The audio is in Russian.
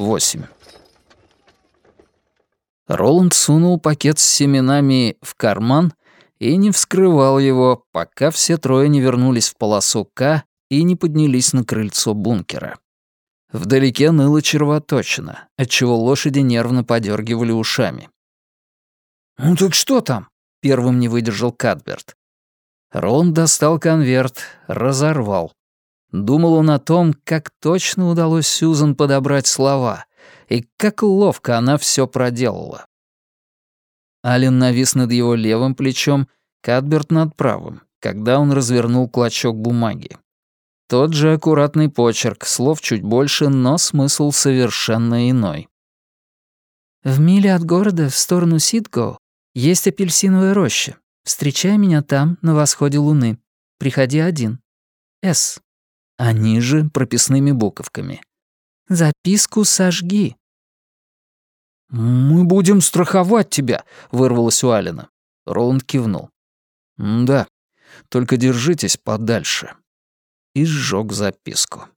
восемь. Роланд сунул пакет с семенами в карман и не вскрывал его, пока все трое не вернулись в полосу К и не поднялись на крыльцо бункера. Вдалеке ныло червоточина, отчего лошади нервно подергивали ушами. «Ну так что там?» — первым не выдержал Кадберт. Рон достал конверт, разорвал. Думал он о том, как точно удалось Сьюзан подобрать слова, и как ловко она все проделала. Ален навис над его левым плечом, Кадберт над правым, когда он развернул клочок бумаги. Тот же аккуратный почерк, слов чуть больше, но смысл совершенно иной. «В миле от города в сторону Ситго есть апельсиновая роща. Встречай меня там, на восходе луны. Приходи один. С. А ниже прописными буковками. Записку сожги. «Мы будем страховать тебя», — вырвалось у Алина. Роланд кивнул. «Да, только держитесь подальше» и сжег записку.